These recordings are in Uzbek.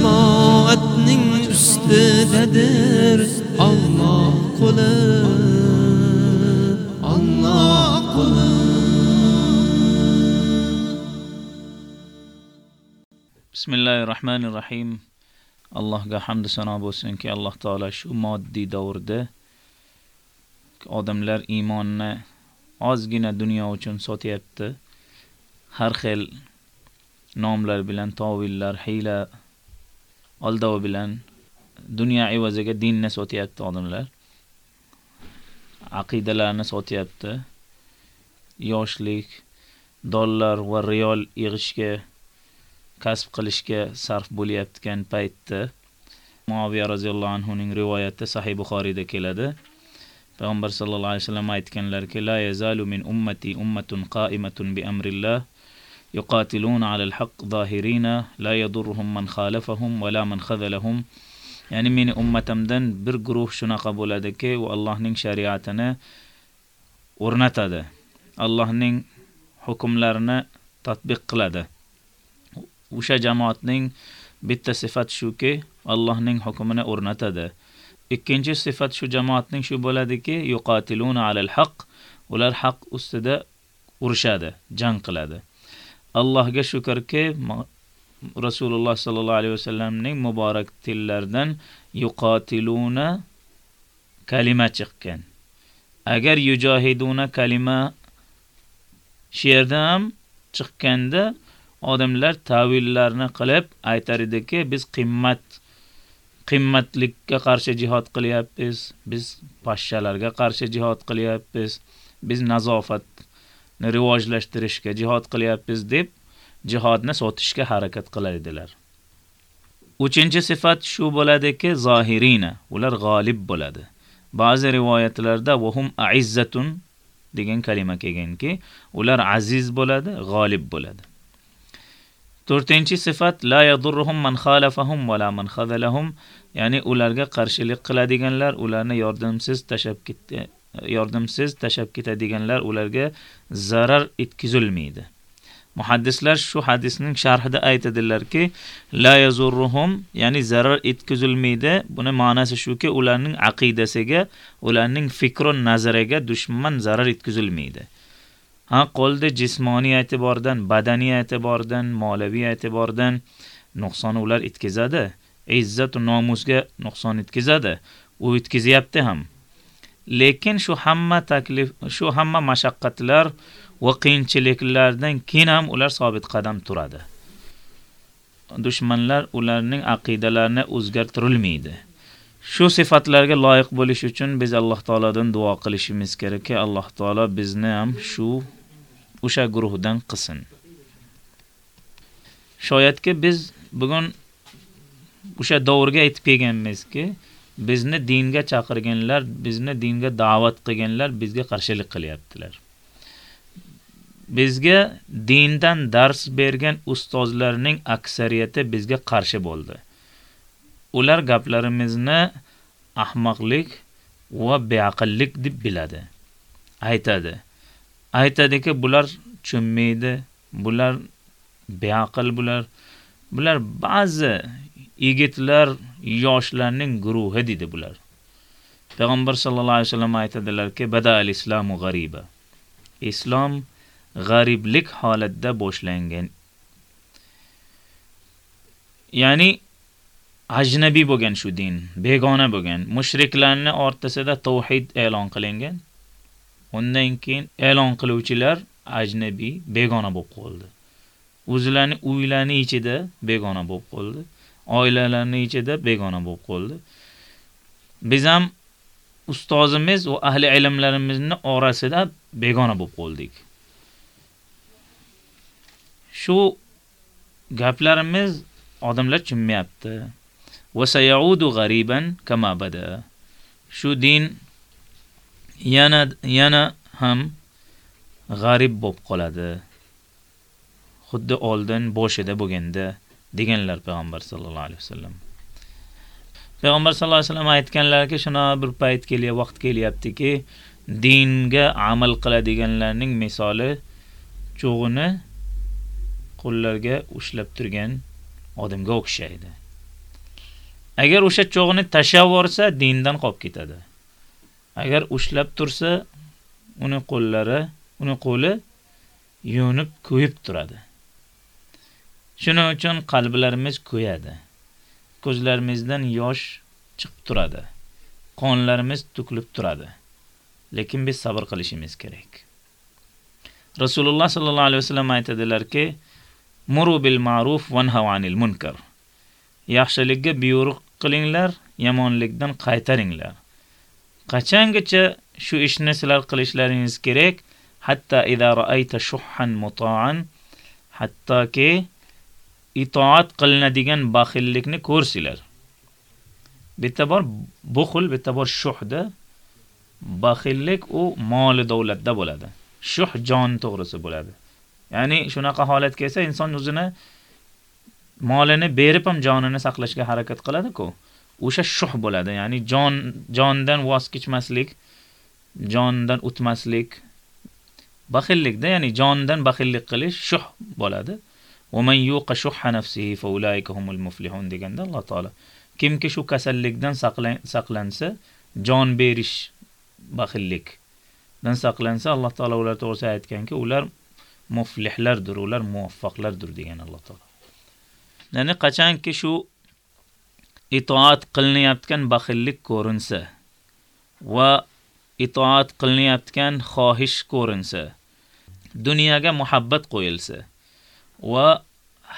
jamoatning ustidadir Alloh qo'li Alloh qo'li Bismillahirrahmanirrahim. Allohga hamd sano bo'lsinki, Alloh taolo shu moddiy davrda odamlar iymonni ozgina dunyo uchun sotyapti. Har xil nomlar bilan tovillar, hiyla, aldov bilan dunyo evaziga dinni sotyapti odamlar. Aqidalarni sotyapti. Yoshlik, dollar va real yig'ishga kasb qilishga sarf bo'layotgan paytda Muaviya roziyallohu anhu ning rivoyati Sahih Buxoriyda keladi. Payg'ambar sallallohu alayhi vasallam aytganlarki, la yazalu min ummati ummatun qa'imatun bi amrillah يقاتلون على الحق ظاهرين لا يضرهم من خالفهم ولا من خذلهم. يعني من أمة تمدن برقروه شنا قبول دكي الله نين شريعتنا ورنتا ده. الله نين حكم لرنا تطبيق لده. وشا جماعت نين بيت صفات شو كي الله نين حكمنا ورنتا ده. ikkinchi sifat shu شو shu bo'ladiki yuqatiluna alal haq ular haq ustida urushadi jang qiladi Allohga shukrki, Rasululloh sollallohu alayhi vasallamning muborak tillaridan yuqotiluna kalima chiqqan. Agar yujohiduna kalima she'rda ham chiqqanda odamlar tavillarni qilib aytar ediki, biz qimmat qimmatlikka qarshi jihod qilyapmiz, biz pashshalarga qarshi jihod qilyapmiz, biz nazofat rivojlashtirishga jihad qilyapmiz deb jihodni sotishga harakat qiladilar. 3-sifat shu bo'ladiki, zohirina, ular g'olib bo'ladi. Ba'zi rivoyatlarda vahum aizzatun degan kalima kelganki, ular aziz bo'ladi, g'olib bo'ladi. To'rtinchi sifat la yadurruhum man khalafahum va la man khazalahum, ya'ni ularga qarshilik qiladiganlar, ularni yordamsiz tashab ketdi, yordamsiz tashab ketadiganlar ularga zarar yetkazilmaydi. Muhaddislar shu hadisning sharhida aytadilarki, la yazurruhum, ya'ni zarar yetkazilmaydi. Buni ma'nosi shuki, ularning aqidasiga, ularning fikr nazariga dushman zarar yetkazilmaydi. Ha qo'lda jismoniy e'tibordan, badaniy e'tibordan, moliyaviy e'tibordan nuqson ular yetkazadi. Izzat va nomusga nuqson yetkazadi. U yetkazyapti ham. Lekin shu hamma taklif, shu hamma mashaqqatlar va qiyinchiliklardan keyin ham ular sobit qadam turadi. Dushmanlar ularning aqidalarini o'zgartirilmaydi. Shu sifatlarga loyiq bo'lish uchun biz Alloh taoladan duo qilishimiz kerakki, Alloh taolo bizni ham shu o'sha guruhdan qilsin. Shoyatki biz bugun o'sha davrga aytib kelganmizki, bizni dinga chaqirganlar, bizni dinga da'vat qilganlar bizga qarshilik qilyaptilar. Bizga dindan dars bergan ustozlarning aksariyati bizga qarshi bo'ldi. Ular gaplarimizni ahmoqlik va beaqllik deb biladi. Aytadi. Aytadiki, bular tushunmaydi, bular beaql bular. Bular ba'zi yigitlar, yoshlarning guruhi dedi bular. Payg'ambar sallallohu alayhi vasallam aytadilarki, bada al-islamu g'ariba. Islom g'ariblik holatda boshlangan. Ya'ni ajnabiy bo'lgan shu din, begona bo'lgan. Mushriklarning o'rtasida tauhid e'lon qilingan. Undan keyin e'lon qiluvchilar ajnabiy, begona bo'lib qoldi. o'zlarini uylari ichida begona bo'lib qoldi. Oilalarni ichida begona bo'lib qoldi. Biz ham ustozimiz va ahli ilmlarimizni orasida begona bo'lib qoldik. Shu gaplarimiz odamlar tushunmayapti. Va sayaudu g'ariban kama bada. Shu din yana yana ham g'arib bo'lib qoladi. Xuddi oldin boshida bo'lganda deganlar payg'ambar sallallohu alayhi vasallam. Payg'ambar sallallohu alayhi vasallam aytganlarki, shuna bir payt kelyapti, vaqt kelyaptiki, dinga amal qiladiganlarning misoli cho'g'ini qo'llarga ushlab turgan odamga o'xshaydi. Agar o'sha cho'g'ini tashlab yuborsa, dindan qolib ketadi. Agar ushlab tursa, uni qo'llari, uni qo'li yonib ko'yib turadi. Shuning uchun qalblarimiz kuyadi. Ko'zlarimizdan yosh chiqib turadi. Qonlarimiz to'kilib turadi. Lekin biz sabr qilishimiz kerak. Rasululloh sallallohu alayhi vasallam aytadilarki, "Muru bil ma'ruf va nahaw anil munkar." Yaxshilikka buyruq qilinglar, yomonlikdan qaytaringlar. Qachongacha shu ishni sizlar qilishlaringiz kerak? hatto idza ra'ayta shuhhan muta'an, hattoki itoat qilinadigan baxillikni ko'rsinglar Bitta bor buxul, bitta bor shuhda. Baxillik u moli davlatda bo'ladi. Shuh jon to'g'risi bo'ladi. Ya'ni shunaqa holat kelsa inson o'zini molini berib ham jonini saqlashga harakat qiladi-ku. O'sha shuh bo'ladi. Ya'ni jon jondan voz kechmaslik, jondan o'tmaslik baxillikda, ya'ni jondan baxillik qilish shuh bo'ladi. ومن يوق شح نفسه nafsihi هم المفلحون humul muflihun" deganda Alloh taolo kimki shu kasallikdan saqlansa, jon berish baxillikdan saqlansa, Alloh taolo ular to'g'risida aytganki, ular muflihlardir, ular muvaffaqlardir degan Alloh taolo. Ya'ni qachonki shu itoat qilinayotgan baxillik ko'rinsa va itoat qilinayotgan xohish ko'rinsa, dunyoga muhabbat qo'yilsa va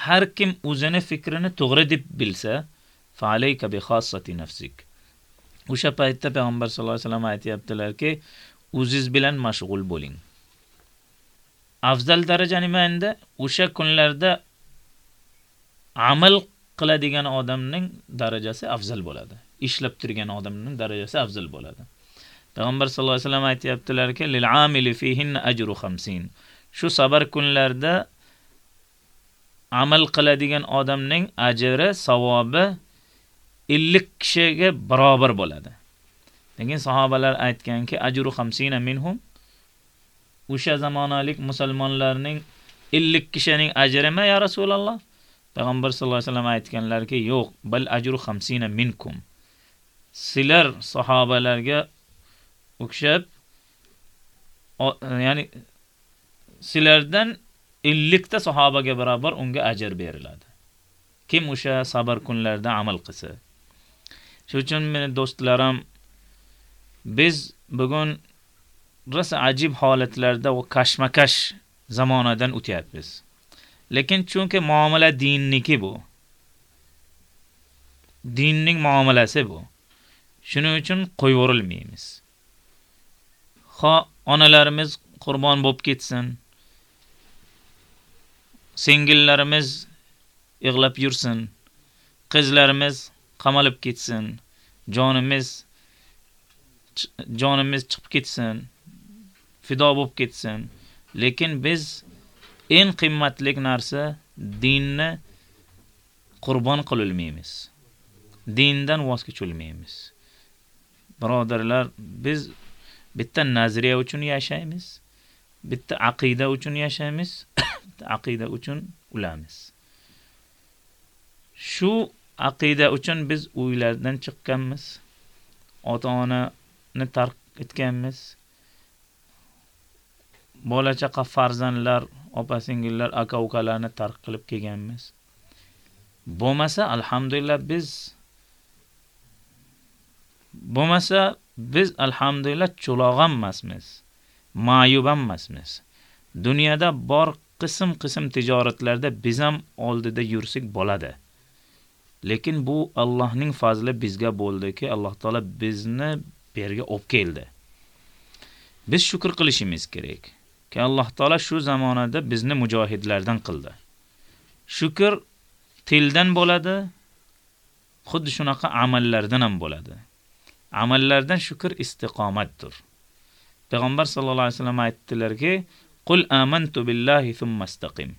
har kim o'zini fikrini to'g'ri deb bilsa, fa alayka bi khassati nafsik. O'sha paytda payg'ambar sollallohu alayhi vasallam aytayaptilarki, o'ziz bilan mashg'ul bo'ling. Afzal daraja nima endi? O'sha kunlarda amal qiladigan odamning darajasi afzal bo'ladi. Ishlab turgan odamning darajasi afzal bo'ladi. Payg'ambar sollallohu alayhi vasallam aytayaptilarki, lil amili fihinna ajru 50. Shu sabr kunlarda amal qiladigan odamning ajri, savobi 50 kishiga barobar bo'ladi. Lekin sahobalar aytganki, ajru 50 minhum o'sha zamonalik musulmonlarning 50 kishining ajrimi ya Rasululloh? Payg'ambar sollallohu alayhi vasallam aytganlarki, yo'q, bal ajru 50 minkum. Sizlar sahobalarga o'xshab ya'ni sizlardan ellikta sahobaga barobar unga ajr beriladi. Kim o'sha sabr kunlarda amal qilsa. Shuning uchun meni do'stlarim biz bugun rosa ajib holatlarda va kashmakash zamonadan o'tyapmiz. Lekin chunki muomala dinniki bu. Dinning muomalasi bu. Shuning uchun qo'yvorilmaymiz. Xo onalarimiz qurbon bo'lib ketsin. Singillarimiz yig'lab yursin. Qizlarimiz qamalib ketsin. Jonimiz jonimiz chiqib ketsin. Fido bo'lib ketsin. Lekin biz eng qimmatli narsa dinni qurbon qilolmaymiz. Dindan voz kechilmaymiz. Birodarlar, biz bitta nazariya uchun yashaymiz. Bitta aqida uchun yashaymiz. aqida uchun ulamiz. Shu aqida uchun biz uylardan chiqqanmiz. Ota-onani tark etganmiz. Bola chaqa farzandlar, opa-singillar, aka-ukalarni tark qilib kelganmiz. Bo'lmasa, alhamdulillah biz bo'lmasa biz alhamdulillah cho'log'am emasmiz. Ma'yub emasmiz. Dunyoda bor qism-qism tijoratlarda biz ham oldida yursak bo'ladi. Lekin bu Allohning fazli bizga bo'ldiki, Alloh taolo bizni bu yerga olib keldi. Biz shukr qilishimiz kerak. Ki Alloh taolo shu zamonada bizni mujohidlardan qildi. Shukr tildan bo'ladi, xuddi shunaqa amallardan ham bo'ladi. Amallardan shukr istiqomatdir. Payg'ambar sallallohu alayhi vasallam aytdilarki, "Qul amantu billahi thumma istaqim."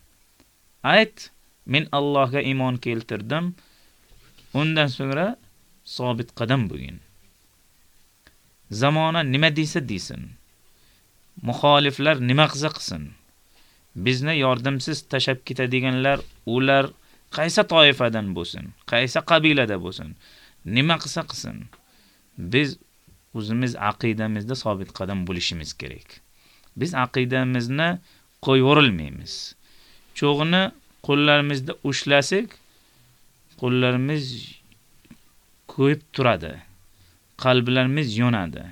Ayt, men Allohga iymon keltirdim, undan so'ngra sobit qadam bo'lgin. Zamona nima deysa desin. Muxoliflar nima qilsa qilsin. Bizni yordamsiz tashab ketadiganlar ular qaysi toifadan bo'lsin, qaysi qabilada bo'lsin, nima qilsa qilsin. Biz o'zimiz aqidamizda sobit qadam bo'lishimiz kerak. Biz aqidamizni qo'yvorilmaymiz. Cho'g'ini qo'llarimizda ushlasak, qo'llarimiz ko'yib turadi. Qalblarimiz yonadi.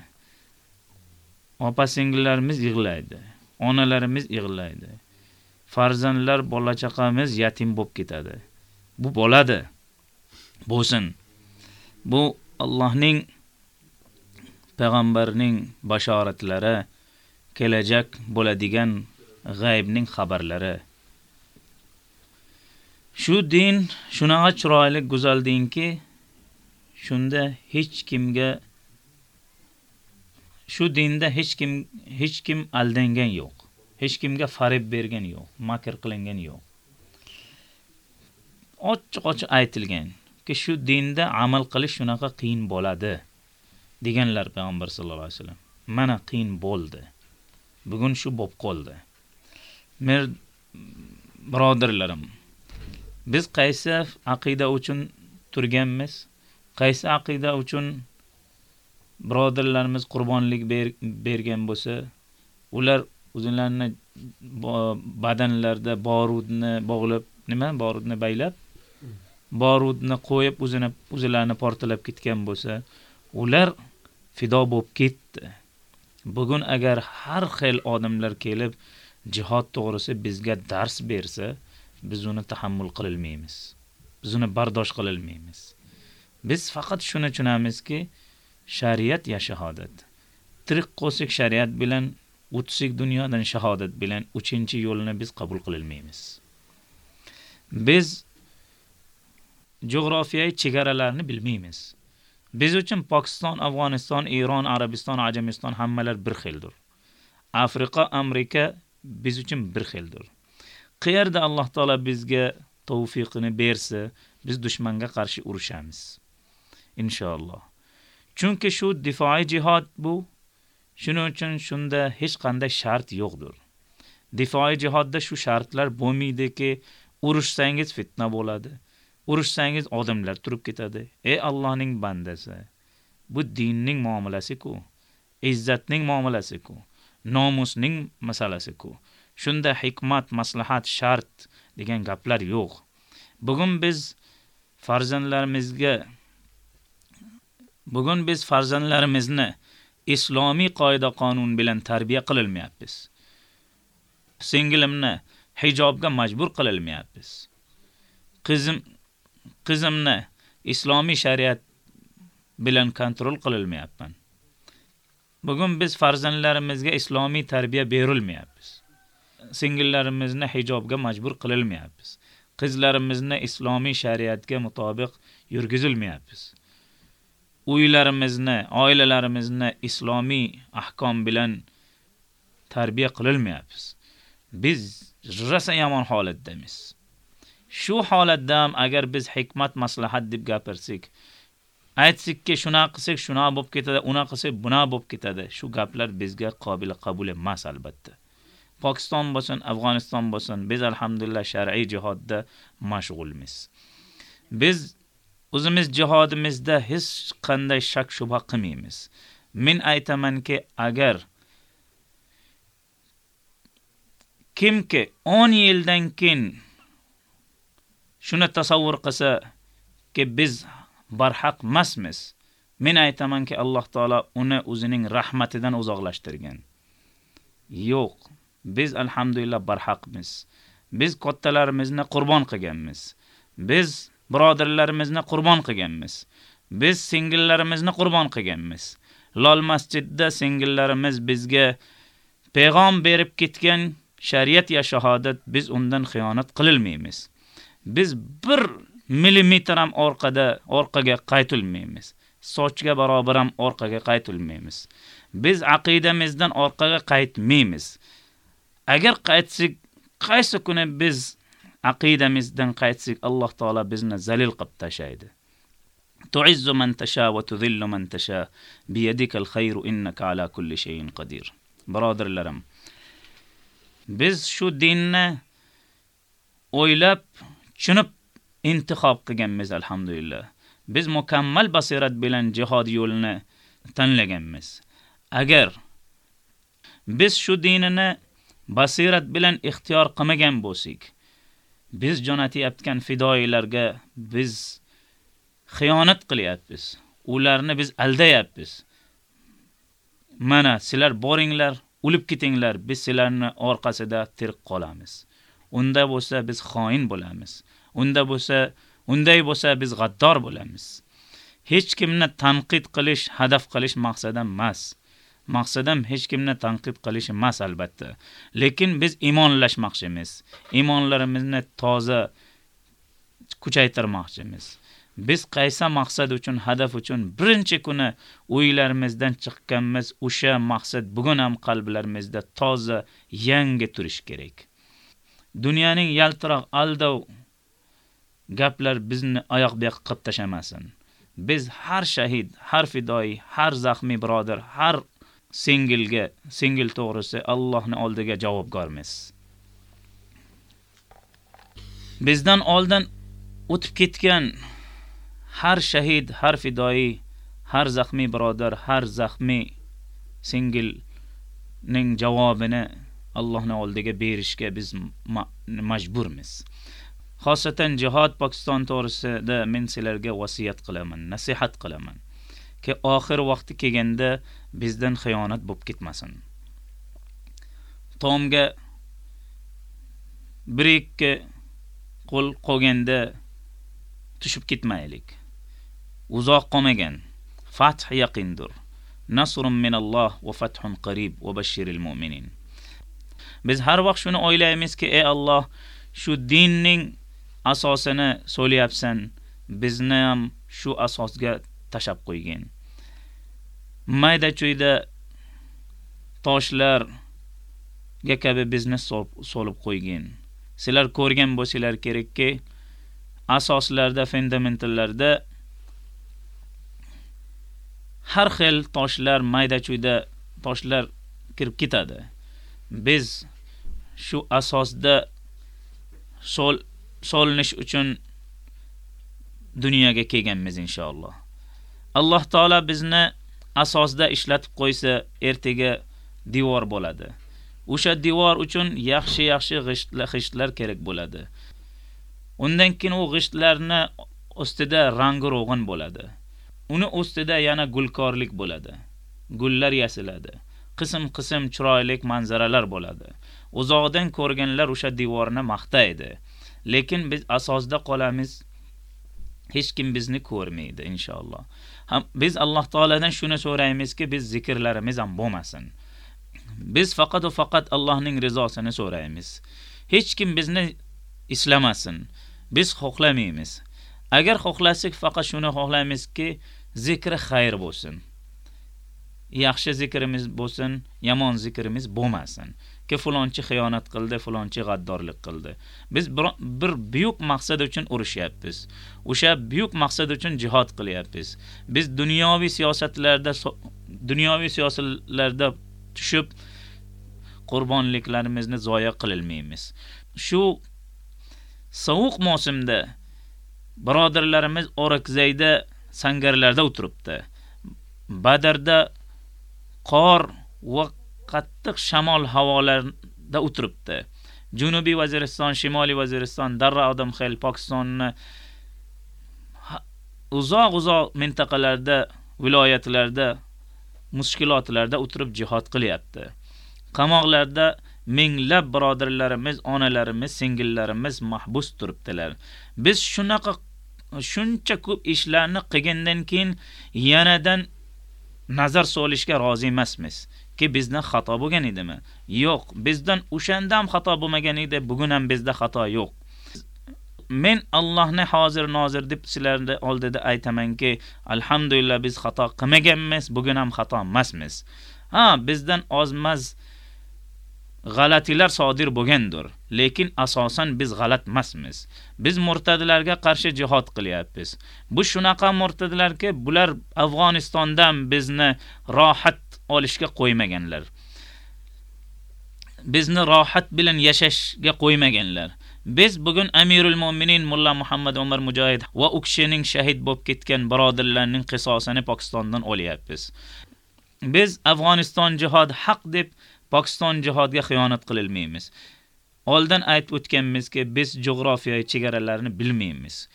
Opa-singillarimiz yig'laydi. Onalarimiz yig'laydi. Farzandlar, bola chaqamiz yatim bo'lib ketadi. Bu bo'ladi. Bo'lsin. Bu Allohning payg'ambarning bashoratlari, kelajak bo'ladigan g'aybning xabarlari. Shu din shunaqa chiroyli go'zal dinki, shunda hech kimga shu dinda hech kim hech kim aldangan yo'q. Hech kimga farib bergan yo'q, makr qilingan yo'q. Ochiq-ochiq aytilgan ki shu dinda amal qilish shunaqa qiyin bo'ladi deganlar payg'ambar sollallohu alayhi vasallam. Mana qiyin bo'ldi. Bugun shu bo'lib qoldi. Mer birodarlarim, biz qaysi aqida uchun turganmiz? Qaysi aqida uchun birodarlarimiz qurbonlik bergan bo'lsa, ular o'zlarini badanlarida borudni bog'lab, nima borudni baylab, borudni qo'yib o'zini o'zlarini portlab ketgan bo'lsa, ular fido bo'lib ketdi. Bugun agar har xil odamlar kelib jihod to'g'risi bizga dars bersa, biz uni tahammul qilolmaymiz. Biz uni bardosh qilolmaymiz. Biz faqat shuni tushunamizki, shariat ya shahodat. Tirik qolsak shariat bilan, o'tsak dunyodan shahodat bilan uchinchi yo'lni biz qabul qilolmaymiz. Biz jo'g'rofiyaviy chegaralarni bilmaymiz. Biz uchun Pokiston, Afg'oniston, Eron, Arabiston, Ajamiston hammalar bir xildir. Afrika, Amerika biz uchun bir xildir. Qayerda Alloh taolo bizga tavfiqini bersa, biz dushmanga qarshi urushamiz. Inshaalloh. Chunki shu difoiy jihad bu. Shuning uchun shunda hech qanday shart yo'qdir. Difoiy jihodda shu shartlar bo'lmaydiki, urushsangiz fitna bo'ladi. Urushsangiz odamlar turib ketadi. Ey Allohning bandasi, bu dinning muomalasi-ku, izzatning muomalasi-ku, nomusning masalasi-ku. Shunda hikmat, maslahat, shart degan gaplar yo'q. Bugun biz farzandlarimizga bugun biz farzandlarimizni islomiy qoida qonun bilan tarbiya qilinmayapmiz singlimni hijobga majbur qilinmayapmiz Qizim qizimni islomiy shariat bilan kontrol qilinmayapman. Bugun biz farzandlarimizga islomiy tarbiya berilmayapmiz. Singillarimizni hijobga majbur qilinmayapmiz. Qizlarimizni islomiy shariatga mutobiq yurgizilmayapmiz. Uylarimizni, oilalarimizni islomiy ahkom bilan tarbiya qilinmayapmiz. Biz rasa yomon holatdamiz. Shu holatda ham agar biz hikmat maslahat deb gapirsak, aytsakki shuna qilsak shuna bo'lib ketadi, una qilsak buna bo'lib ketadi. Shu gaplar bizga qobil qabul emas albatta. Pokiston bo'lsin, Afg'oniston bo'lsin, biz alhamdulillah shar'iy jihodda mashg'ulmiz. Biz o'zimiz jihodimizda hech qanday shak shubha qilmaymiz. Men aytamanki, agar kimki 10 yildan keyin shuni tasavvur qilsa ki biz barhaq emasmiz. Men aytamanki Alloh taolo uni o'zining rahmatidan uzoqlashtirgan. Yo'q, biz alhamdulillah barhaqmiz. Biz kattalarimizni qurbon qilganmiz. Biz birodarlarimizni qurbon qilganmiz. Biz singillarimizni qurbon qilganmiz. Lol masjidda singillarimiz bizga payg'am berib ketgan shariat ya shahodat biz undan xiyonat qililmaymiz. Biz bir millimetr ham orqada orqaga qaytilmaymiz. Sochga barobar ham orqaga qaytilmaymiz. Biz aqidamizdan orqaga qaytmaymiz. Agar qaytsak, qaysi kuni biz aqidamizdan qaytsak, Alloh taolo bizni zalil qilib tashlaydi. Tu'izzu man tasha va tudhillu man tasha biyadikal khayru innaka ala kulli shay'in qodir. Birodarlarim, biz shu dinni o'ylab, shuni intixob qilganmiz alhamdulillah. Biz mukammal basirat bilan jihod yo'lini tanlaganmiz. Agar biz shu dinini basirat bilan ixtiyor qilmagan bo'lsak, biz jo'natayotgan fidoilarga biz xiyonat qilyapmiz. Ularni biz aldayapmiz. Mana sizlar boringlar, o'lib ketinglar, biz sizlarni orqasida tirik qolamiz. Unda bo'lsa biz xoin bo'lamiz. Unda bo'lsa, unday bo'lsa biz g'addor bo'lamiz. Hech kimni tanqid qilish, hadaf qilish maqsadim emas. Maqsadim hech kimni tanqid qilish emas albatta. Lekin biz iymonlashmoqchimiz. Iymonlarimizni toza kuchaytirmoqchimiz. Biz qaysi maqsad uchun, hadaf uchun birinchi kuni o'ylarimizdan chiqqanmiz, o'sha maqsad bugun ham qalblarimizda toza, yangi turish kerak. Dunyoning yaltiroq aldov gaplar bizni oyoq beq qilib tashamasin. Biz har shahid, har fidoi, har zaxmiy birodar, har singilga, singil to'g'risi Allohning oldiga javobgarmiz. Bizdan oldin o'tib ketgan har shahid, har fidoi, har zaxmiy birodar, har zaxmiy singilning javobini Allohning oldiga berishga biz ma majburmiz. Xosatan jihad Pokiston to'g'risida men sizlarga vasiyat qilaman, nasihat qilaman. Ki oxir vaqti kelganda bizdan xiyonat bo'lib ketmasin. Tomga bir ikki qo'l qolganda tushib ketmaylik. Uzoq qolmagan. Fath yaqindir. Nasrun minalloh va fathun qarib va bashiril mu'minin. Biz har vaqt shuni o'ylaymizki, ey Alloh, shu dinning asosini so'layapsan, bizni ham shu asosga tashab qo'ygin. Mayda chuyda toshlarga kabi bizni solib qo'ygin. Sizlar ko'rgan bo'lsanglar kerakki, asoslarda, fundamentallarda har xil toshlar, mayda chuyda toshlar kirib ketadi. Biz shu asosda sol solinish uchun dunyoga kelganmiz inshaalloh. Alloh taolo bizni asosda ishlatib qo'ysa, ertaga devor bo'ladi. O'sha devor uchun yaxshi-yaxshi g'ishtlar kerak bo'ladi. Undan keyin u g'ishtlarni ustida rangi ro'g'in bo'ladi. Uni ustida yana gulkorlik bo'ladi. Gullar yasiladi. Qism-qism chiroyli manzaralar bo'ladi. Uzoqdan ko'rganlar o'sha devorni maqtaydi. Lekin biz asosda qolamiz. Hech kim bizni ko'rmaydi inshaalloh. Ham biz Alloh taoladan shuni so'raymizki, biz zikrlarimiz ham bo'lmasin. Biz faqat va faqat Allohning rizosini so'raymiz. Hech kim bizni islamasin. Biz xohlamaymiz. Agar xohlasak, faqat shuni xohlaymizki, zikri xayr bo'lsin. Yaxshi zikrimiz bo'lsin, yomon zikrimiz bo'lmasin. Ki fulonchi xiyonat qildi, fulonchi g'addorlik qildi. Biz bir, bir buyuk maqsad uchun urushyapmiz. O'sha buyuk maqsad uchun jihad qilyapmiz. Biz dunyoviy siyosatlarda dunyoviy siyosatlarda tushib qurbonliklarimizni zoya qililmaymiz. Shu sovuq mavsumda birodarlarimiz Orakzayda sangarlarda o'tiribdi. Badarda qor va qattiq shamol havolarda o'tiribdi. Janubiy Vaziriston, Shimoliy Vaziriston, Darra Odamxel, Pokistonni uzoq-uzoq mintaqalarda, viloyatlarda, mushkilotlarda o'tirib jihad qilyapti. Qamoqlarda minglab birodarlarimiz, onalarimiz, singillarimiz mahbus turibdilar. Biz shunaqa shuncha ko'p ishlarni qilgandan keyin yanadan nazar solishga rozi emasmiz. Ki bizdan xato bo'lgan edimi? Yo'q, bizdan o'shanda ham xato bo'lmagan edi, bugun ham bizda xato yo'q. men Allohni hozir nozir deb sizlarning oldida aytamanki, alhamdulillah biz xato qilmaganmiz, bugun ham xato emasmiz. Ha, bizdan ozmas g'alatilar sodir bo'lgandir, lekin asosan biz g'alat emasmiz. Biz murtadlarga qarshi jihod qilyapmiz. Bu shunaqa murtadlarki, bular Afg'onistondan bizni rohat olishga qo'ymaganlar. Bizni rohat bilan yashashga qo'ymaganlar. Biz bugun Amirul Mu'minin Mulla Muhammad Umar Mujohid va u kishining shahid bo'lib ketgan birodarlarning qisosini Pokistondan olyapmiz. Biz Afg'oniston jihad haq deb Pokiston jihadga xiyonat qililmaymiz. Oldin aytib o'tganmizki, biz jo'g'rofiyaviy chegaralarini bilmaymiz.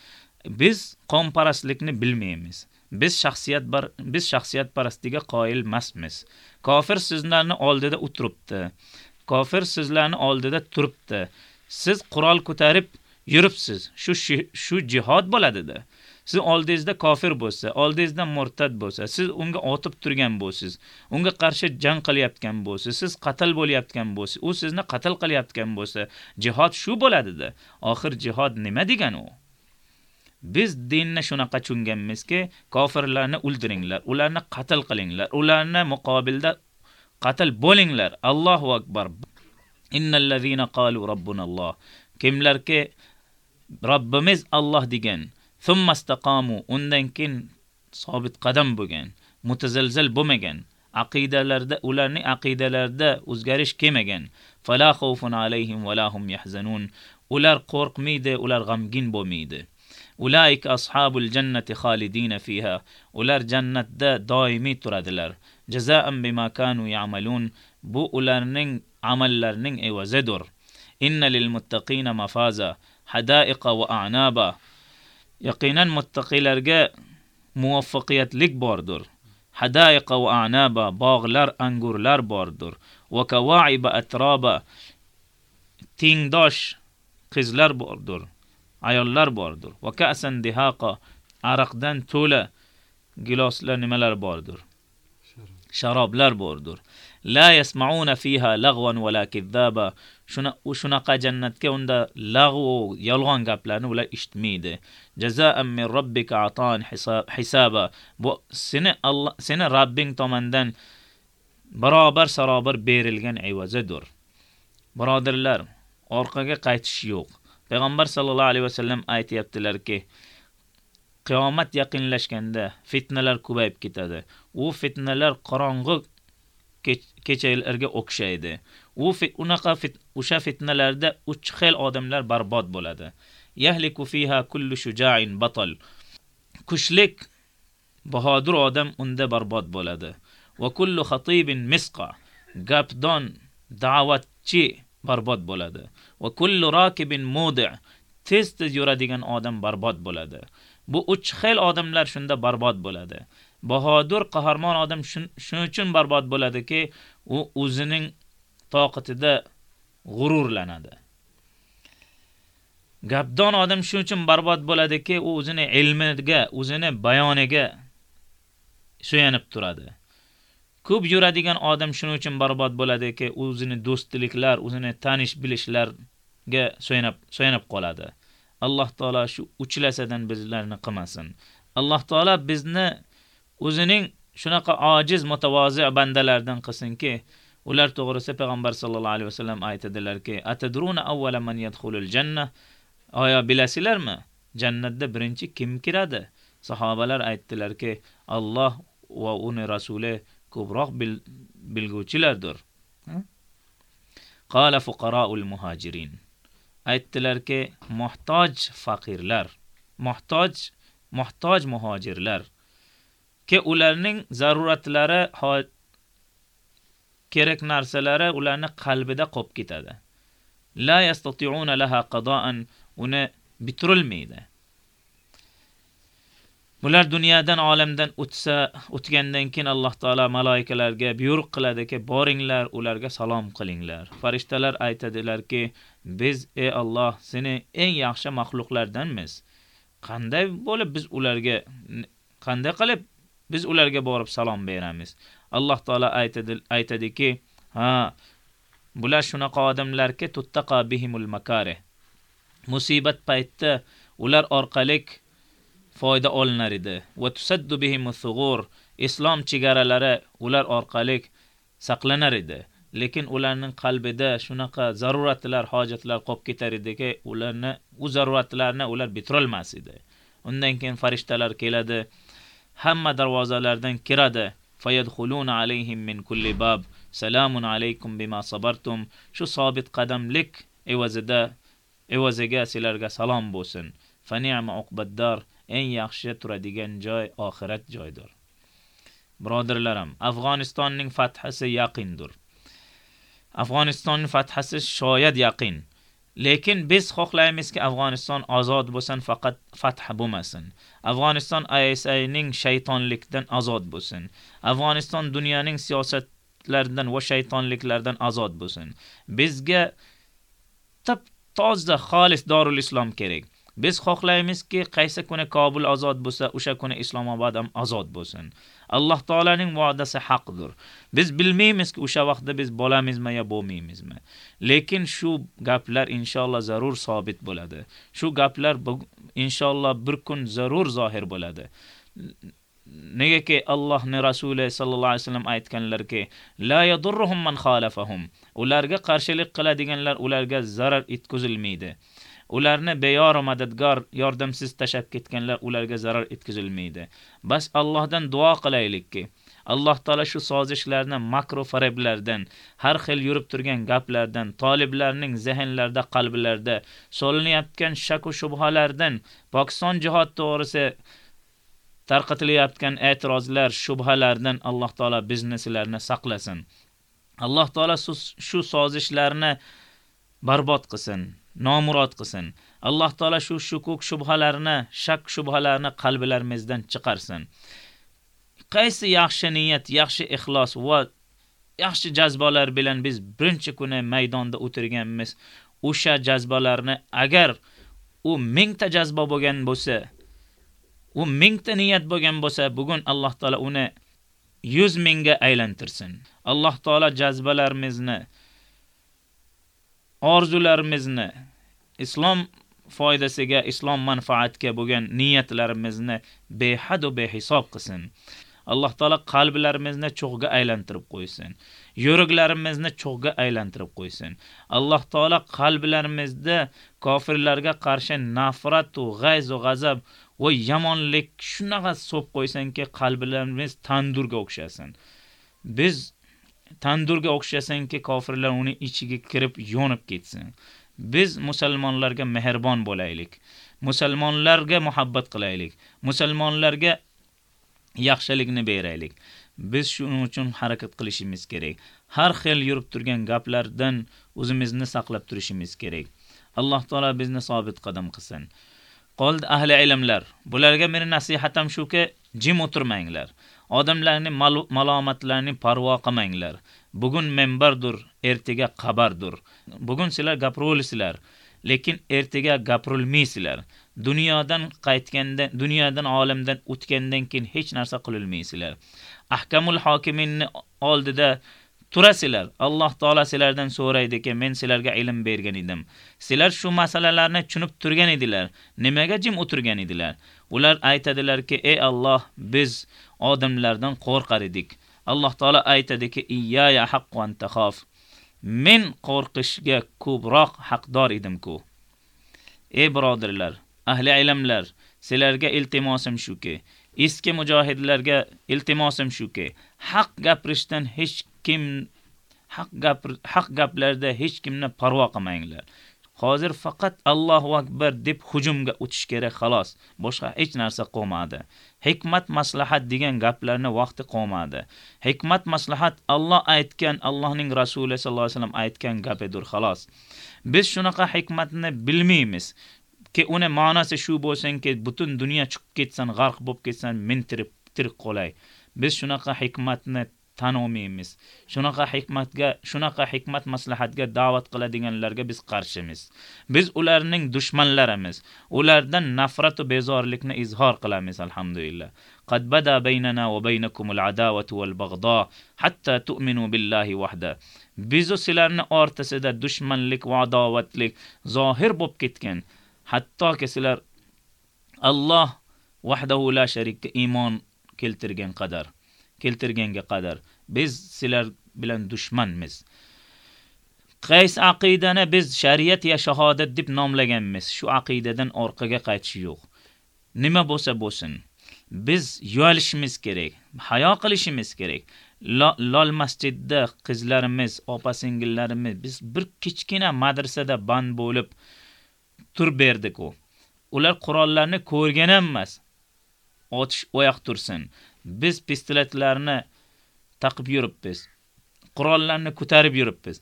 Biz qonparastlikni bilmaymiz. Biz shaxsiyat bar, biz shaxsiyat parastiga qoyil emasmiz. Kofir sizlarni oldida o'tiribdi. Kofir sizlarni oldida turibdi. Siz qurol ko'tarib yuribsiz. Shu shu jihad bo'ladi-da. Siz oldingizda kofir bo'lsa, oldingizda murtad bo'lsa, siz unga otib turgan bo'lsiz, unga qarshi jang qilyotgan bo'lsiz, siz qatl bo'layotgan bo'lsiz, u sizni qatl qilyotgan bo'lsa, jihad shu bo'ladi-da. Oxir jihad nima degan u? Biz dinni shunaqa tushunganmizki, kofirlarni o'ldiringlar, ularni qatl qilinglar, ularni muqobilda qatl bo'linglar. Allohu akbar. Innal ladzina qalu robbunalloh. Kimlarki Robbimiz Alloh degan, thumma istaqamu undan keyin sobit qadam bo'lgan, mutazalzal bo'lmagan, aqidalarda ularning aqidalarida o'zgarish kelmagan. Fala xawfun alayhim va lahum yahzanun. Ular qo'rqmaydi, ular g'amgin bo'lmaydi. Ulaik ashabul jannati khalidina fiha. Ular jannatda doimiy turadilar. Jazaan bima kanu ya'malun. Bu ularning amallarining evazidir. Inna lil muttaqina mafaza, hadaiqa va a'naba. Yaqinan muttaqilarga muvaffaqiyatlik bordir. Hadaiqa va a'naba, bog'lar, angurlar bordir. Va kawaiba atraba, tengdosh qizlar bordir. Ayollar bordir. Va ka'san dihaqa, araqdan to'la giloslar nimalar bordir. Sharoblar bordir. La yasma'una fiha lagwan wala kidhaba. Shuna shunaqa jannatga unda lag'u yolg'on gaplarni ular eshitmaydi. Jazaan min robbika ataan hisaba. Bu seni Alloh seni Rabbing tomonidan barobar sarobar berilgan evazidir. Birodarlar, orqaga qaytish yo'q. Payg'ambar sallallohu alayhi vasallam aytayaptilarki, qiyomat yaqinlashganda fitnalar ko'payib ketadi. U fitnalar qorong'u kechalarga o'xshaydi. U unaqa fit, o'sha fitnalarda uch xil odamlar barbod bo'ladi. Yahliku fiha kullu shuja'in batal. Kuchlik bahodir odam unda barbod bo'ladi. Va kullu khatibin misqa. Gapdon da'vatchi barbod bo'ladi. Va kullu rakibin mudi' tez tez yuradigan odam barbod bo'ladi. Bu uch xil odamlar shunda barbod bo'ladi. Bahodir qahramon odam shuning uchun barbod bo'ladiki, u o'zining toqatida g'ururlanadi. Gapdon odam shuning uchun barbod bo'ladiki, u o'zini ilmiga, o'zini bayoniga suyanib turadi. Ko'p yuradigan odam shuning uchun barbod bo'ladiki, o'zini do'stliklar, o'zini tanish bilishlarga suyanib suyanib qoladi. Alloh taolo shu uchlasadan bizlarni qilmasin. Alloh taolo bizni o'zining shunaqa ojiz mutavozi bandalardan qilsinki, ular to'g'risida payg'ambar sallallohu alayhi vasallam aytadilarki, atadruna awwala man yadkhulul janna? Oya bilasizlarmi? Jannatda birinchi kim kiradi? Sahobalar aytdilarki, Alloh va uni rasuli ko'proq bil, bilguvchilardir. Qala fuqaraul muhajirin. Aytdilarki, muhtoj faqirlar, muhtoj muhtoj muhojirlar ke ularning zaruratlari kerak narsalari ularni qalbida qolib ketadi. La yastati'una laha qada'an uni bitirilmaydi. Bular dunyodan olamdan o'tsa, o'tgandan keyin Alloh taolo malaikalarga buyruq qiladiki, boringlar, ularga salom qilinglar. Farishtalar aytadilarki, biz ey Alloh, seni eng yaxshi maxluqlardanmiz. Qanday bo'lib biz ularga qanday qilib biz ularga borib salom beramiz? Alloh taolo aytadiki, ha, bular shunaqa odamlarki tuttaqa bihimul makare. musibat paytda ular orqalik foyda olinar edi. Va tusaddu bihim thug'ur islom chegaralari ular orqali saqlanar edi. Lekin ularning qalbida shunaqa zaruratlar, hojatlar qolib ketar ediki, ularni u zaruratlarni ular bitirolmas edi. Undan keyin farishtalar keladi, hamma darvozalardan kiradi. Fayadkhuluna alayhim min kulli bab. Salamun alaykum bima sabartum. Shu sobit qadamlik evazida evaziga sizlarga salom bo'lsin. Fa ni'ma uqbaddar. Eng yaxshi turadigan joy oxirat joydir. Birodarlarim, Afg'onistonning fathasi yaqindir. Afg'onistonning fathasi shoyat yaqin. Lekin biz xohlaymizki Afg'oniston ozod bo'lsin, faqat fath bo'lmasin. Afg'oniston ISIning shaytonlikdan ozod bo'lsin. Afg'oniston dunyoning siyosatlaridan va shaytonliklardan ozod bo'lsin. Bizga tap toza xolis Dorul Islom kerak. Biz xohlaymizki qaysi kuni Kobul ozod bo'lsa, o'sha kuni Islomobod ham ozod bo'lsin. Alloh taolaning va'dasi haqdir. Biz bilmaymizki o'sha vaqtda biz bo'lamizmi yo bo'lmaymizmi. Lekin shu gaplar inshaalloh zarur sobit bo'ladi. Shu gaplar inshaalloh bir kun zarur zohir bo'ladi. Negaki Allohning Rasuli sallallohu alayhi vasallam aytganlarki, la yadurruhum man khalafahum. Ularga qarshilik qiladiganlar ularga zarar yetkazilmaydi. Ularni beyor madadgor yordamsiz tashab ketganlar ularga zarar yetkazilmaydi bas allohdan duo qilaylikki alloh taolo shu sozishlarni makro farablardan har xil yurib turgan gaplardan toliblarning zehnlarida qalblarida solinayotgan shak va shubhalardan pokiston jihod to'g'risi tarqatilayotgan e'tirozlar shubhalardan alloh taolo bizni sizlarni saqlasin. Alloh taolo shu sozishlarni barbod qilsin. Nomurod qilsin. Alloh taolo shu shukuk shubhalarni, shak shubhalarni qalblarimizdan chiqarsin. Qaysi yaxshi niyat, yaxshi ixlos va yaxshi jazbalar bilan biz birinchi kuni maydonda o'tirganmiz, o'sha jazbalarni agar u mingta jazba bo'lgan bo'lsa, u mingta niyat bo'lgan bo'lsa, bugun Alloh taolo uni 100 mingga aylantirsin. Alloh taolo jazbalarimizni orzularimizni islom foydasiga, islom manfaatiga bo'lgan niyatlarimizni behad va behisob qilsin. Alloh taolo qalblarimizni cho'g'ga aylantirib qo'ysin. Yuraklarimizni cho'g'ga aylantirib qo'ysin. Alloh taolo qalblarimizda kofirlarga qarshi nafrat va g'ayz va g'azab va yomonlik shunaqa so'p qo'ysinki, qalblarimiz tandurga o'xshasin. Biz tandurga o'xshasinki, kofirlar uni ichiga kirib yonib ketsin. Biz musulmonlarga mehribon bo'laylik. Musulmonlarga muhabbat qilaylik. Musulmonlarga yaxshilikni beraylik. Biz shuning uchun harakat qilishimiz kerak. Har xil yurib turgan gaplardan o'zimizni saqlab turishimiz kerak. Alloh taolo bizni sobit qadam qilsin. Qoldi ahli ilmlar. Bularga meni nasihatim shuki, jim o'tirmanglar. Odamlarning malomatlarini parvo qilmanglar. Bugun membardur ertaga qabardur Bugun sizlar gapirulisizlar, lekin ertaga gapirilmaysizlar. Dunyodan qaytganda, dunyodan olamdan o'tgandan keyin hech narsa qilolmaysizlar. Ahkamul hokiminni oldida turasizlar. Alloh taolo sizlardan so'raydiki, men sizlarga ilm bergan edim. Sizlar shu masalalarni tushunib turgan edilar. Nimaga jim o'tirgan edilar? Ular aytadilarki, "Ey Alloh, biz odamlardan qo'rqar edik." Alloh taolo aytadiki, "Iyaya haqqan taxof." Men qo'rqishga ko'proq haqdor edim-ku. Ey birodarlar, ahli ilmlar, sizlarga iltimosim shuki, eski mujohidlarga iltimosim shuki, haq gapirishdan hech kim haq gapir haq gaplarda hech kimni parvo qilmanglar. Hozir faqat Allohu akbar deb hujumga o'tish kerak xolos. Boshqa hech narsa qolmadi. Hikmat maslahat degan gaplarni vaqti qolmadi. Hikmat maslahat Alloh aytgan, Allohning Rasuli sallallohu alayhi vasallam aytgan gapidir xolos. Biz shunaqa hikmatni bilmaymiz. ki uni ma'nosi shu bo'lsinki, butun dunyo chiqib ketsin, g'arq bo'lib ketsin, men tirik tirik qolay. Biz shunaqa hikmatni tan olmaymiz. Shunaqa hikmatga, shunaqa hikmat maslahatga da'vat qiladiganlarga biz qarshimiz. Biz ularning dushmanlarimiz. Ulardan nafrat va bezorlikni izhor qilamiz alhamdulillah. Qad bada baynana va baynakumul adawatu wal bag'do hatta tu'minu billahi wahda. Biz sizlarni o'rtasida dushmanlik va adovatlik zohir bo'lib ketgan. hattoki sizlar Alloh vahdahu la sharika iymon keltirgan qadar, keltirganga qadar biz sizlar bilan dushmanmiz. Qays aqidani biz shariat ya shahodat deb nomlaganmiz. Shu aqidadan orqaga qaytish yo'q. Nima bo'lsa bo'lsin, biz yo'alishimiz kerak, hayo qilishimiz kerak. Lol masjidda qizlarimiz, opa-singillarimiz biz bir kichkina madrasada band bo'lib tur berdik-ku. Ular qurollarni ko'rgan emas. Otish oyoq tursin. Biz pistoletlarni taqib yuribmiz. Qurollarni ko'tarib yuribmiz.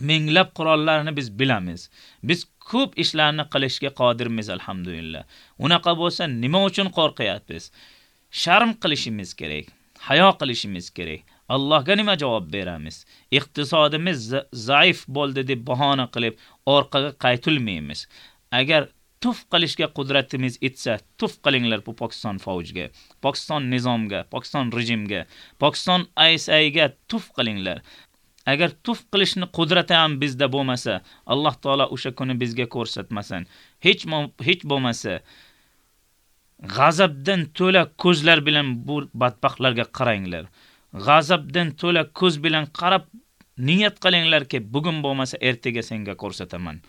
minglab qurollarni biz bilamiz. Biz ko'p ishlarni qilishga qodirmiz alhamdulillah. Unaqa bo'lsa nima uchun qo'rqyapmiz? Sharm qilishimiz kerak, hayo qilishimiz kerak. Allohga nima javob beramiz? Iqtisodimiz zaif bo'ldi deb bahona qilib orqaga qaytilmaymiz. Agar tuf qilishga qudratimiz etsa, tuf qilinglar bu Pokiston faujiga, Pokiston nizomga, Pokiston rejimga, Pokiston ISIga tuf qilinglar. Agar tuf qilishni qudrati ham bizda bo'lmasa, Alloh taolo o'sha kuni bizga ko'rsatmasin. Hech hech bo'lmasa g'azabdan to'la ko'zlar bilan bu badbaxtlarga qaranglar. G'azabdan to'la ko'z bilan qarab niyat qilinglarki, bugun bo'lmasa ertaga senga ko'rsataman.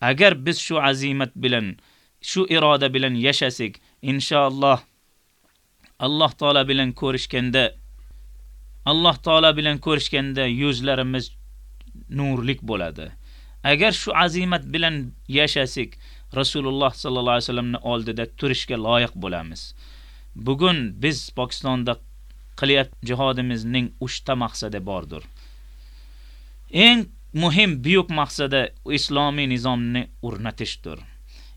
Agar biz shu azimat bilan, shu iroda bilan yashasak, inshaalloh Alloh taolo bilan ko'rishganda Alloh taolo bilan ko'rishganda yuzlarimiz nurlik bo'ladi. Agar shu azimat bilan yashasak, Rasululloh sallallohu alayhi vasallamning oldida turishga loyiq bo'lamiz. Bugun biz Pokistonda qilyat jihodimizning 3 ta maqsadi bordir. Eng muhim buyuk maqsadi islomiy nizomni o'rnatishdir.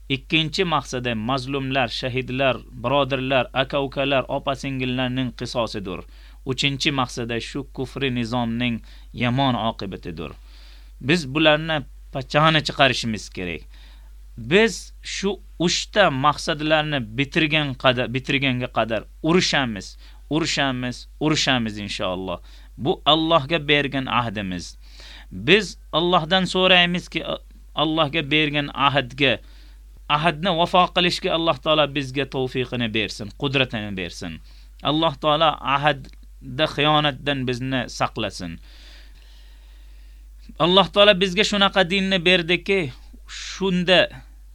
Ikkinchi maqsadi mazlumlar, shahidlar, birodarlar, aka-ukalar, opa-singillarning qisosidir. Uchinchi maqsadi shu kufri nizomning yomon oqibatidir. Biz bularni pachani chiqarishimiz kerak. Biz shu 3 ta maqsadlarni bitirgan qadar bitirganga qadar urushamiz, urushamiz, urushamiz inshaalloh. Bu Allohga bergan ahdimiz. Biz Allohdan so'raymizki, Allohga bergan ahdga ahdni vafo qilishga Alloh taolo bizga tavfiqini bersin, qudratini bersin. Alloh taolo ahdda xiyonatdan bizni saqlasin. Alloh taolo bizga shunaqa dinni berdiki, shunda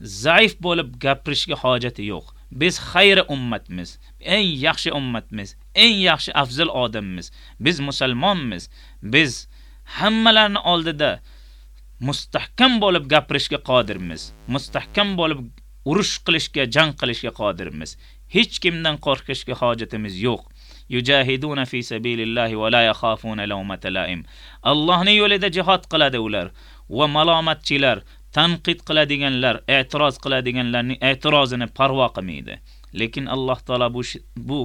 zaif bo'lib gapirishga hojati yo'q. Biz xayr ummatmiz, eng yaxshi ummatmiz, eng yaxshi afzal odammiz. Biz musulmonmiz. Biz hammalarning oldida mustahkam bo'lib gapirishga qodirmiz. Mustahkam bo'lib urush qilishga, jang qilishga qodirmiz. Hech kimdan qo'rqishga hojatimiz yo'q. Yujahiduna fi sabilillahi va la yakhafuna lawmata laim. Allohning yo'lida jihad qiladi ular va malomatchilar, tanqid qiladiganlar, e'tiroz qiladiganlarning e'tirozini parvo qilmaydi. Lekin Alloh taolo bu bu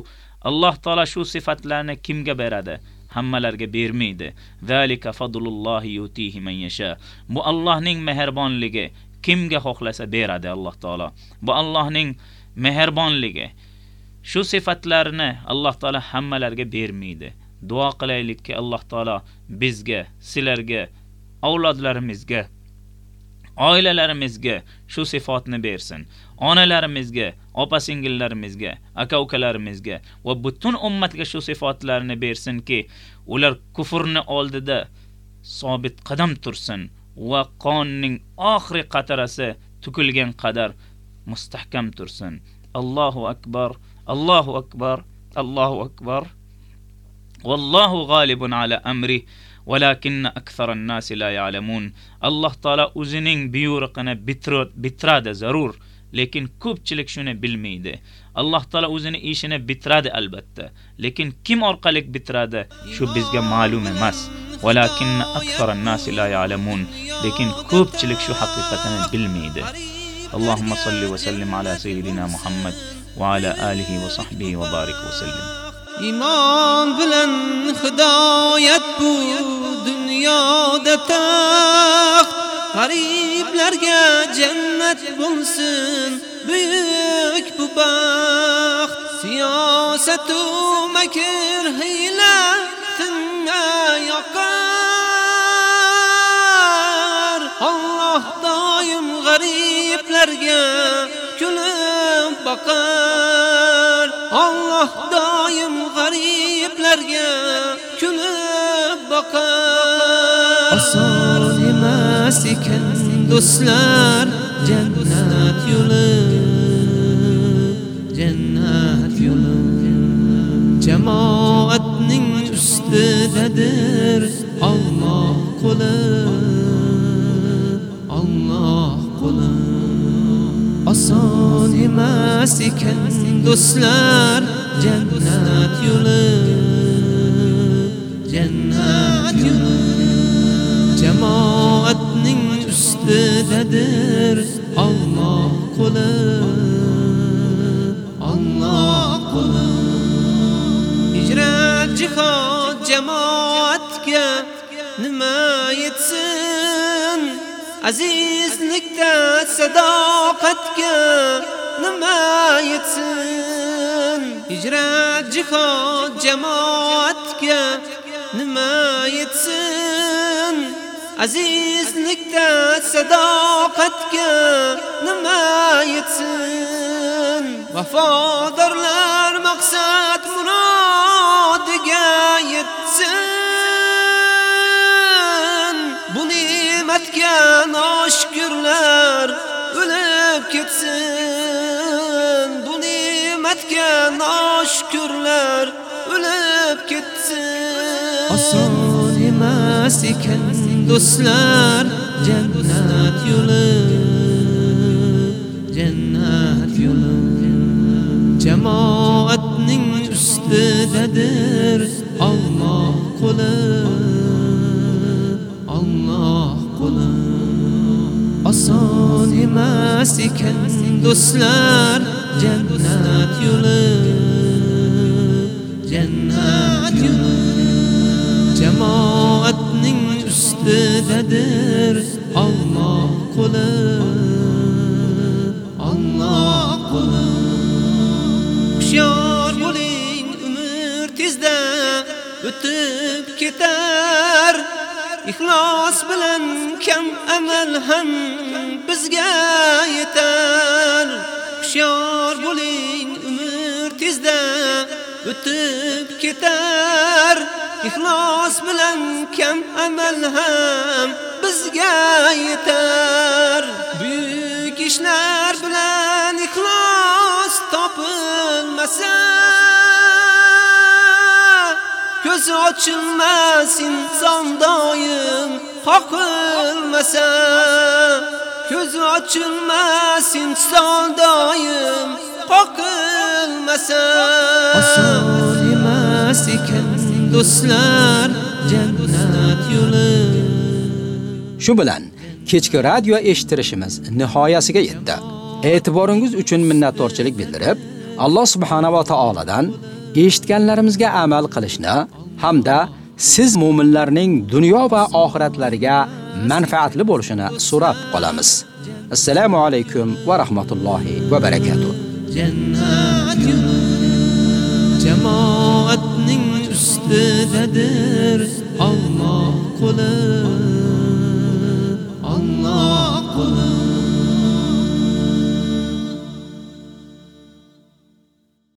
Alloh taolo shu sifatlarni kimga beradi? Hammalarga bermaydi. Zalika fadlullohi yutihi man yasha. Bu Allohning mehribonligi, kimga xohlasa beradi Alloh taolo. Bu Allohning mehribonligi. Shu sifatlarni Alloh taolo hammalarga bermaydi. Duo qilaylikki Alloh taolo bizga, sizlarga, avlodlarimizga oilalarimizga shu sifatni bersin. Onalarimizga, opa-singillarimizga, aka-ukalarimizga va butun ummatga shu sifatlarni bersinki, ular kufrni oldida sobit qadam tursin va qonning oxiri qatarasi tukilgan qadar mustahkam tursin. Allohu akbar, Allohu akbar, Allohu akbar. Vallohu g'olibun ala amri. Walakinna aktharan nasi la ya'lamun. Alloh taolo o'zining buyruqini bitiradi zarur, lekin ko'pchilik shuni bilmaydi. Alloh taolo o'zini ishini bitiradi albatta, lekin kim orqali bitiradi shu bizga ma'lum emas. Walakinna aktharan nasi la ya'lamun. Lekin ko'pchilik shu haqiqatini bilmaydi. Allohumma salli va sallim ala sayyidina Muhammad va ala alihi va sahbihi iymon bilan hidoyat bu dunyoda taxt g'ariblarga jannat bo'lsin buyuk bu baxt siyosatu makr hiyla tinga yoqar Alloh doim g'ariblarga kulib boqar Alloh doim g'ariblarga kulib boqar. Oson emas ekan do'stlar jannat yo'li jannat yo'li. Jamoatning ustidadir Alloh qo'li Alloh qo'li. Oson emas ekan do'stlar jannat yo'li jannat yo'li. Jamoatning ustidadir Alloh qo'li Alloh qo'li. Hijrat jihod jamoatga nima yetsin? Azizlikda sadoqatga nima yetsin? Hijrat jihad jamoatga nima yetsin? Azizlikda sadoqatga nima yetsin? Vafodorlar maqsad murodiga yetsin. Bu ne'matga noshkurlar o'lib ketsin. Ne'matga noshkurlar o'lib ketsin oson emas ekan do'stlar jannat yo'li jannat yo'li jamoatning ustidadir Alloh qo'li Alloh qo'li oson emas ekan do'stlar jannat yo'li jannat yo'li. Jamoatning ustidadir Alloh qo'li. Alloh qo'li. Hushyor bo'ling umr tezda o'tib ketar. Ixlos bilan kam amal ham bizga yetar. Hushyor bo'ling umr tezda o'tib ketar Ixlos bilan kam amal ham bizga yetar Buyuk ishlar bilan ixlos topilmasa Ko'z ochilmas inson doim qoqilmasa Ko'z ochilmas inson doim qoqilmasa Oson emas ekan do'stlar jannat yo'li Shu bilan kechki radio eshittirishimiz nihoyasiga yetdi. E'tiboringiz uchun minnatdorchilik bildirib, Alloh subhanahu va taoladan eshitganlarimizga amal qilishni hamda siz mu'minlarning dunyo va oxiratlariga manfaatli bo'lishini so'rab qolamiz. Assalomu alaykum va rahmatullohi va barakatuh. jannat jamoatning ustidadir Alloh qo'li Alloh qo'li